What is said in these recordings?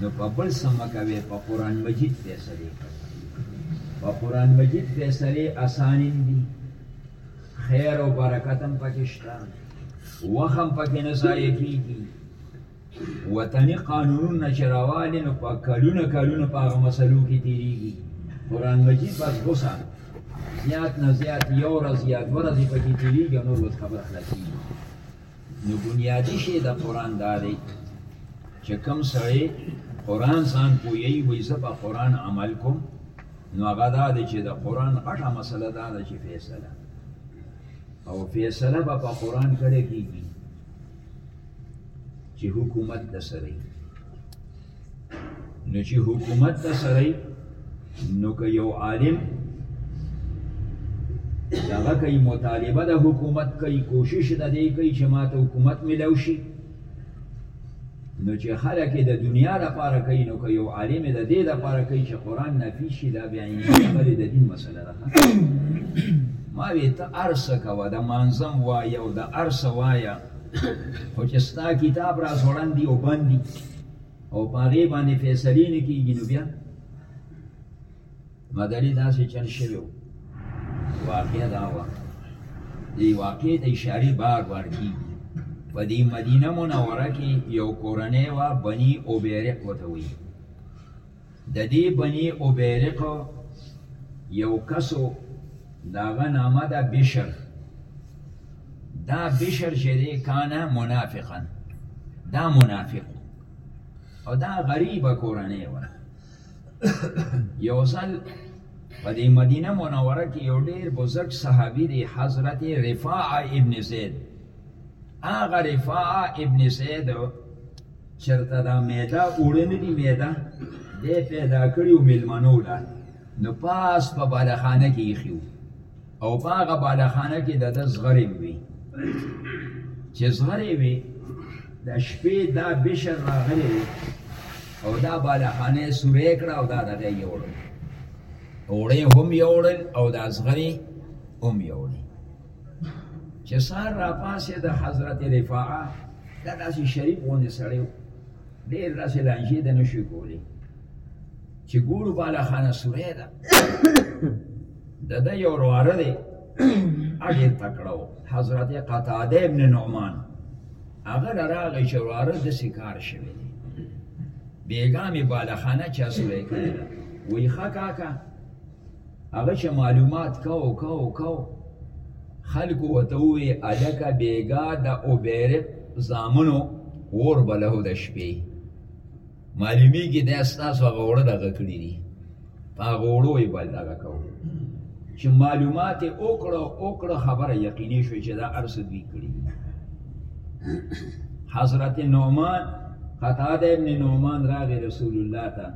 نو په بل څه مه کوې په قرآن مجید فیصلې کوه په قرآن مجید فیصلې اسانیم دي خیر او برکت هم پکې شته وخت هم پکې نه ضایع کېږي وطني قانونونه چې راوالي نو په کلونه کلونه په هغه مسلو کې تېرېږي قرآن مجید بس غوسه زیات نه زیات یو ورځ یا دوه ورځې پکې تېرېږي او نور ورځ خبره خلاصېږي نو بنیادی شی د قران دا دی چې کوم سړی قران ځان پوهیږي وای زه په قران عمل کوم نو هغه دا دی چې د قران غټه مسله دا ده چې فیصله او فیصله به په قران کړی کیږي چې حکومت د سره نو چې حکومت ته سره نو که یو عالم دغه کوي مطالبه د حکومت کوي کوشش د دې کوي چې ماته حکومت ملو شي نو چې خلک د دنیا لپاره کوي نو که یو عالم د دې لپاره کوي چې قران نافي شي دا بیا یې د دین مسله ده ما وی ته ارسه کوه د مانزم وای او د ارسه وای خو چې ستا کتاب را ځوړند دي او بند دي او په هغې باندې فیصلې نه کېږي نو بیا مدني داسې چل شوی و واقع دا وه دې واقع د اشارې بار بار کېږي په دې مدینه منوره کې یو کورنۍ وه بني اوبیرق ورته وایي د دې بني ابيرق يو کس و، د هغه نامه ده بشر. دا بشر چې دی کان منافقا، دا منافق و او دا غريبه کورنۍ وه. یو ځل په دې مدینه منوره کې یو ډېر بزرګ صحابي دی حضرت رفاعه ابن زید هغه رفاع ابن سید چرته دا میده اوړه نه دي میده دی پیدا کړي و میلمنو له نو پاس په بالخانه کې ایښي او په هغه بالخانه کې د ده زغرې وي چې زغرې وي د شپې دا بشر راغلی او دا بالخانه یې سورې کړه او دا دغه یې یوړل اوړه هم یوړل او د زغرې هم یوړل چې سار را پاسې د حضرت رفاعه دا داسې شریف غوندې سړی و ډېر داسې لانجې د نه شوی کولی چې ګورو بالا خانه سوری ده د ده یو رواره دی ډېر تکړه و حضرت قتاده ابن نعمان هغه له راغی چې رواره داسې کار شوی دی بیګا مې بالخانه چا سوری کړی وی ښه کاکا هغه چې معلومات کاو کاو کاو خلکو وته وی الکه بیګا د اوبیرق زامنو ور بلهو د شپې معلومی کې د ستاسو غوړه دغه کړی دي په غوړو یې بل دغه کو چې معلومات وکړو وکړو خبره یقیني شو چې دا ارس دوی کړی حضرت نعمان قتاده ابن نعمان راغی رسول الله ته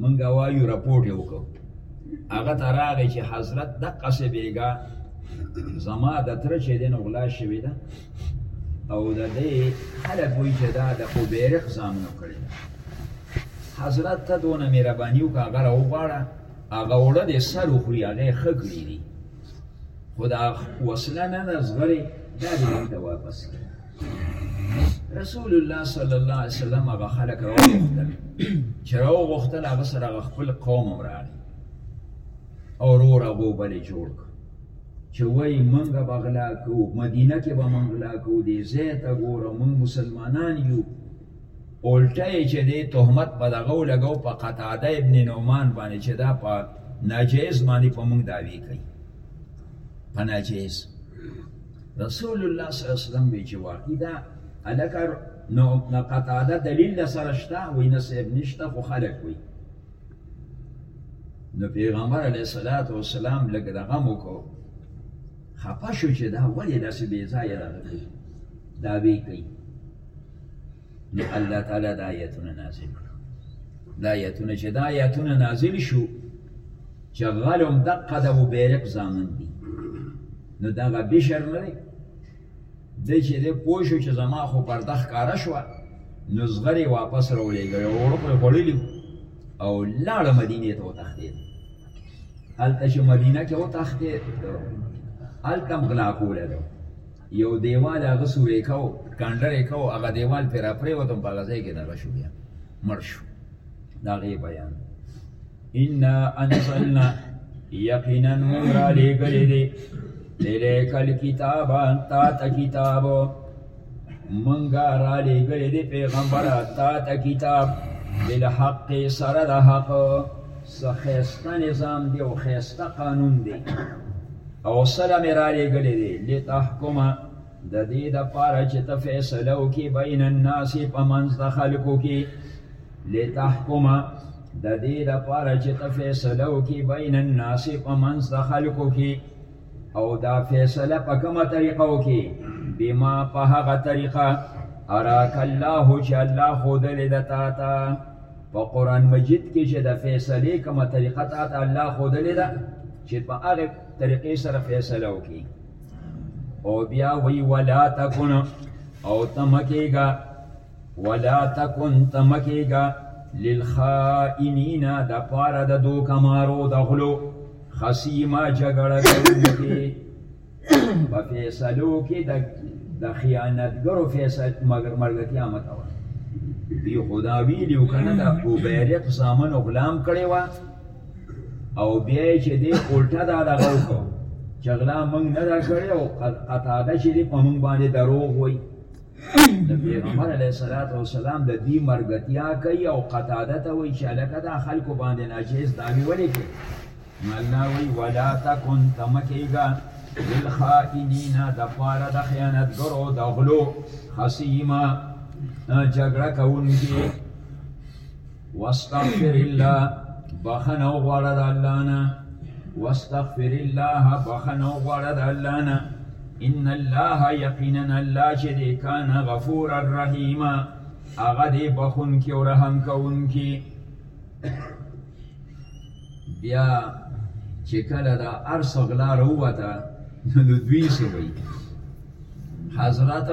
منګه وایو رپورټ یې وکړو هغه ته راغی چې حضرت دقه سې بیګا زما د تر چې دی نو غلا شوې ده او د دې خلک وایي چې دا د اوبیرق زامنو کړې ده حضرت ته دونه مهرباني وکړه هغه راوغواړه هغه وړه د سر وخوري هغه یې ښه کړي دي خو دا وسله نه ده زغرې دا دې ته واپس کړي رسول الله صلی الله علیه وسلم هغه خلک راوغوښتل چې راوغوښتل هغه سره هغه خپل قوم هم راغی او ورور هغه وبلې جوړ کړ چې وایي موږ به غلا کوو مدینه کې به موږ غلا کوو دې ځای ته ګوره موږ مسلمانان یو الټه یې چې دې تهمت په دغه ولګو په قتاده ابن نعمان باندې چې دا په ناجیز باندې په موږ دعوی کوي په ناجیز رسول الله صلی الله علیه وسلم وی چې واقعي دا الکر نو قطاده دلیل سره شته وی نه صاحب نشته خو خلک وی نو پیغمبر علیه الصلاۃ والسلام لګ دغه مو کو خپه شو چې دا ولې داسې بې ځای راغلی دا وی کوي نو الله تعالی دا آیتونه نازل کړو دا آیتونه چې دا آیتونه نازل شو چې غلم دقه د وبیرق زامن دي نو دا غ بشر نه دی دی چې دی پوه شو چې زما خو پرده ښکاره شوه نو زغرې واپس راولېږی او وړوکو یې خوړلي او لاړه مدینې ته وتښتېد هلته چې مدینه کې وتښتېد هلته هم غلا کوله ده یو دیوال هغه سورې کو کانډرې کو هغه دیوال پر اپریوتم په هغه ځای کې دغه شو بیا مړ شو دا غي بیان ان انزلنا یقینا موږ را لېږلې دي الیک الکتاب تا ته کتاب موږ را لېږلې دي پیغمبر تا ته کتاب بالحق سره د حق څه ښایسته نظام دی او ښایسته قانون دی او سره مې رالیږلی دی لتحکم د دې دپاره چې ته فیصله وکړي بین الناس په منځ د خلکو کې لتحکم د دې د پاره چې ته فیصله وکې بین الناس په منځ د خلکو کې او دا فیصله په کومه طریقه وکې بما په هغه طریقه اراک الله چې الله خودلې د تا ته په قرآن مجید کې چې د فیصلې کومه طریقه تا ته الله ښودلې ده چې په هغه طریقې سره فیصله وکړي او بیا وی ولا تکن او تمکیږه ولا تکن تمکیږه للخائنین د پاره د دوکمارو د غلو خصیما جګړه کوونکي په فیصلو کې د د خیانتګرو فیصل مگر مرګتیا مکوه دی خدا ویلیو کنه د اوبیرق زامن غلام کړی و او بیا چې دی الټه دا دغه وکړو چې غلا موږ نه دا کړی او قطاده چې دی په موږ باندې دروغ وای د پیغمبر علیه الصلاۃ والسلام د دې مرګتیا کوي او قطاده ته وایي چې لکه دا خلکو باندې ناجیز داوی ولې کوي نو الله وی ولا تکن تمکیگا للخائنین دفار د خیانتګرو د غلو خصیما جګړه کوونکی واستغفر الله بخنه وغواړه د الله نه واستغفر الله بخنه وغواړه د الله نه ان الله یقینا الله چې دی کان غفور الرحیم هغه دی بخون کې او رحم کوونکی بیا چې کله دا ارس غلا روته نو د دوی څه وایي حضرت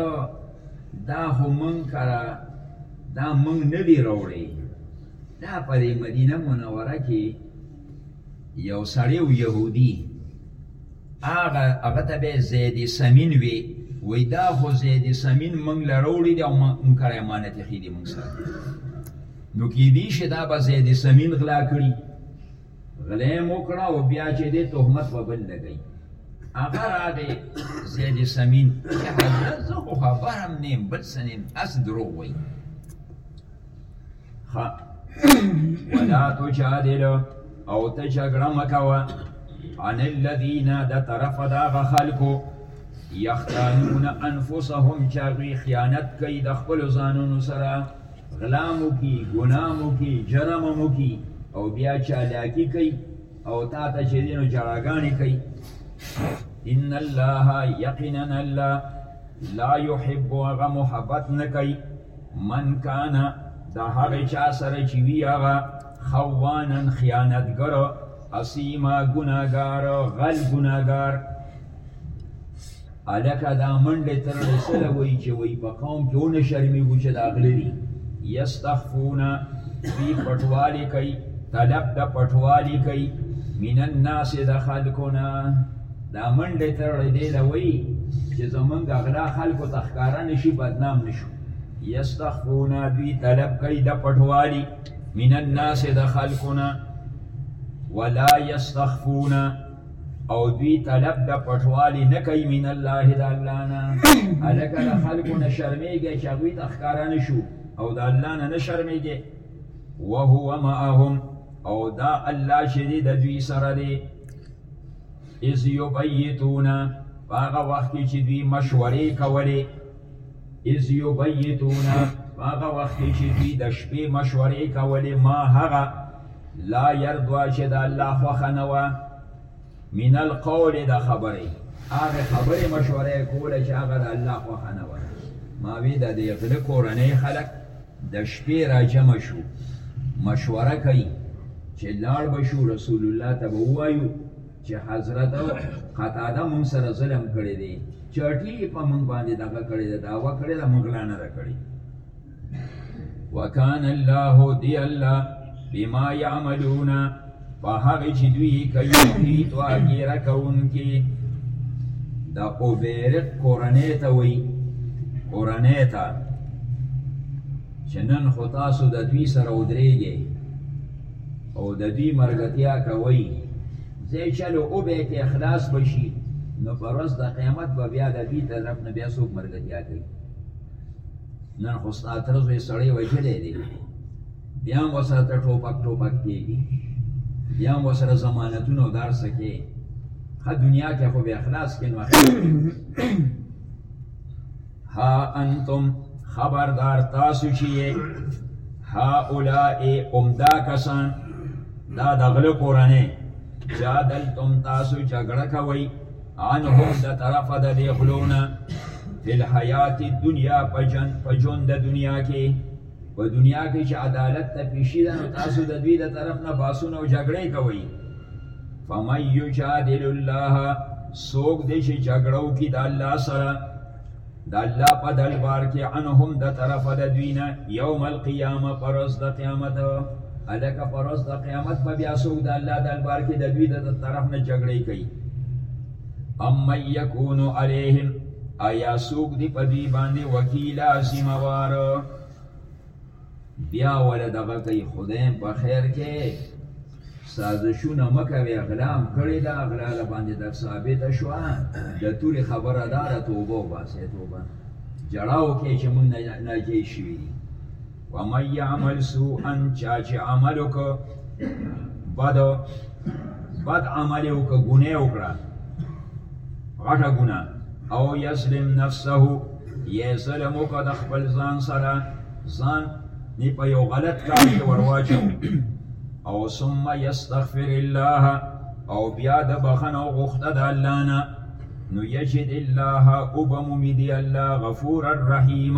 دا خو مونږ کرا دا مونږ نه دی راوړی دا په دې مدینه منوره کې یو سړی و یهودي هغه هغه ته به زید سمین وی وی دا خو زید سمین مونږ لروړي دی او مونږ کرا امانت خېدی مونږ سره نو کې دی شي دا به زید سمین غلا کړي غلې موکړه او بیا چې دې تهمت په بل لګي هغه راغې زید سمین چې حضرت زه خو خبرم نیم بل سنیم اس دروغ وایي ها ولا تجادل او ته جګړه مکوه عن الذين د طرف داغه خلکو یختانون انفسهم چاغوی خیانت کوي د خپل ځانونو سره غلا مو کی ګناه مو کی جرم مو کی او بیا چالاکی کوي او تا ته چې دینو جړاګانی کوي ان الله یقینا الله لا يحب هغه محبت نه کوي من کان د هغه چا سره چې وی هغه خوانن خیانتګر اسیما ګناګار غل ګناګار الکه دا منډې ترړې سره وایي چې وایي په قوم کې ونه شرمېږو چې دا غله دي یستخفون دوی پټوالي کوي طلب د پټوالي کوي من الناس د خلکو نه دا منډې ترړې دی له وایي چې زمونږ غلا خلکو ته ښکاره نه شي بدنام نه شو یستخفون دوی طلب کوي د پټوالي من الناس د خلکو نه ولا یستخفون او دوی طلب د پټوالي نه کوي من الله د الله نه هلکه د خلکو نه شرمېږي چې هغوی ته ښکاره نه شو او د الله نه نه شرمېږي وهو معهم او دا الله چې دی د دوی سره دی اذ یبیتون هغه وخت چې دوی مشورې کولې اذ یبیتون هغه وخت چې دوی د شپې مشورې کولې ما هغه لا یردوا چې د الله خوښه نه وه من القول د خبرې هغه خبرې مشورې کوله چې هغه د الله خوښه نه وه ما وی د دې غله کورنۍ خلک د شپې راجم شو مشوره کوي چې لاړ بشو رسول الله ته وایو چې حضرت قتاده مونږ سره ظلم کړی دی چټي په مونږ باندې دغه کړی دی دعوه کړی ده مونږ لا نه ده کړې وکان الله دی الله بما يعملون په هغه چې دوی کوي محیط او اګیره کوونکي د اوبیرق کورنۍ ته وي کورنۍ ته چې نن خو تاسو د دوی سره ودرېږئ او د دوی مرګتیا کوئ، ځای چه له اوبه ته خلاص به شي، نو پر ورځ د قیامت به بیا د دوی طرف نه بیا څوک مرګتیا کوي؟ نن خو ستا تره زوی سړی وژلی دی، بیا هم ورسره ته ټوپک ټوپک کېږي، بیا هم ورسره ضمانتونه او دار څه کوې، ښه دنیا کې خو بیا خلاص کړې نو اخرت ها انتم خبردار تاسو چې ها اولائے امدا کسان دا د غلو کورنۍ جادلتم تاسو جګړه کوئ عنهم د طرفه د دې غلونه فی الحیات الدنیا په ژوند د دنیا کې په دنیا کې چې عدالت ته پیشي ده نو تاسو د دوی د طرف نه باسونه او جګړې کوئ فمن یجادل الله څوک دی چې جګړه وکړي د الله سره د الله په دلبار کې عنهم د طرفه د دوی نه یوم القیامه پر ورځ د قیامت هلکه پر ورځ د قیامت به بیا څوک د الله دلبار کې د دوی د طرف نه جګړې کوي اما یکونو علیهم ایا سوق دی په دوی باندې وکیلا سیموار بیا ول دغه کوي خدایم په خیر کې سازشونه مکه وی غلام کړی دا غلاله باندې در ثابت شو د توري خبره دار توبه وباسه توبه جړاو کې چې مونږ نه نه کې شي و من یعمل سوءا چا چې عمل وکړه بد بد عمل وکړه ګناه وکړه غټه ګناه او یسلم نفسه یې ظلم وکړه د خپل ځان سره ځان نه په یو غلط کار کې ورواچو او ثم یستغفر الله او بیا د بخنه غوښته د الله نه نو یجد الله او بمومي دی الله غفور الرحیم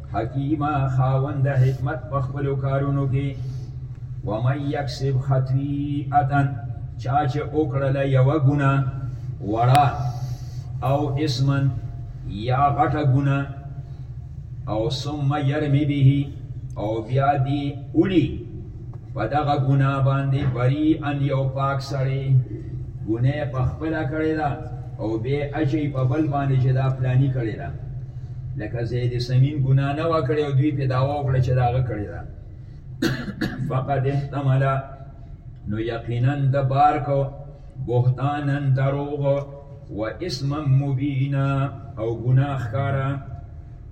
حکیمه خاوند حکمت په خپل کارونو کې ومن یکسب خطیئه چا چې وکړل یو ګنا وړا او اسمن یا غټه ګنا او ثم يرمي به او بیا دی اولی په دغه ګناه باندې بریئا یو پاک سړی ګناه په خپله کړې ده او بې اچي په بل باندې چې دا پلانی کړې ده لکه زید سمین ګناه نه وکړي او دوی په داوا وکړي چې داغه کړې ده فقد احتمل نو یقینا د بار کو بهتانن دروغ و اسم مبینا او گناه خارا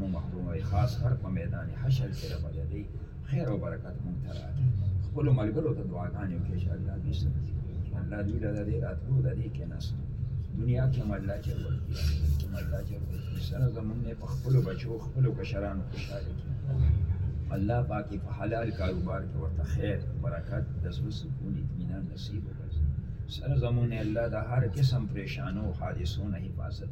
مو محروم وي خاص هر په میدان حشر کې رب دې خیر او برکت مونږ ته راکړي خپل ملګرو ته دعاګانې وکړي چې الله دې سره الله دې له دې راتلو د دې کې ناست دنیا کې هم الله جل کې هم الله جل سره زمونږ نه په خپل بچو خپل کشرانو خوشاله کړي الله پاکي په حلال کاروبار کې ورته خیر برکت د زړه سکون اطمینان نصیب وکړي سره زمونږ الله د هر قسم پریشانو حادثو نه حفاظت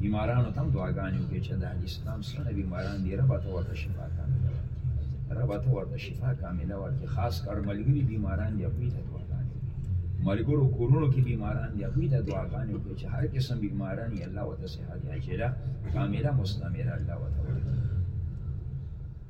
بیمارانو تم دعاګانې وکړي چې دا اسلام سره بیماران دی رب ته ورته شفا کامله ورکړي رب ته ورته شفا کامله ورکړي خاص کر ملګری بیماران دی خپل ته دعاګانې ملګرو کورونو کې بیماران دی خپل ته دعاګانې وکړي چې هر قسم بیماران یې الله وته صحت عاجله کامله مستمره الله وته ورکړي